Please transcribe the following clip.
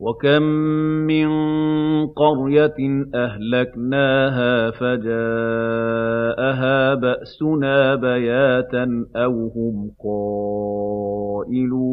وَكَم مِّن قَرْيَةٍ أَهْلَكْنَاهَا فَجَاءَهَا بَأْسُنَا بَيَاتًا أَوْ هُمْ قَائِلُونَ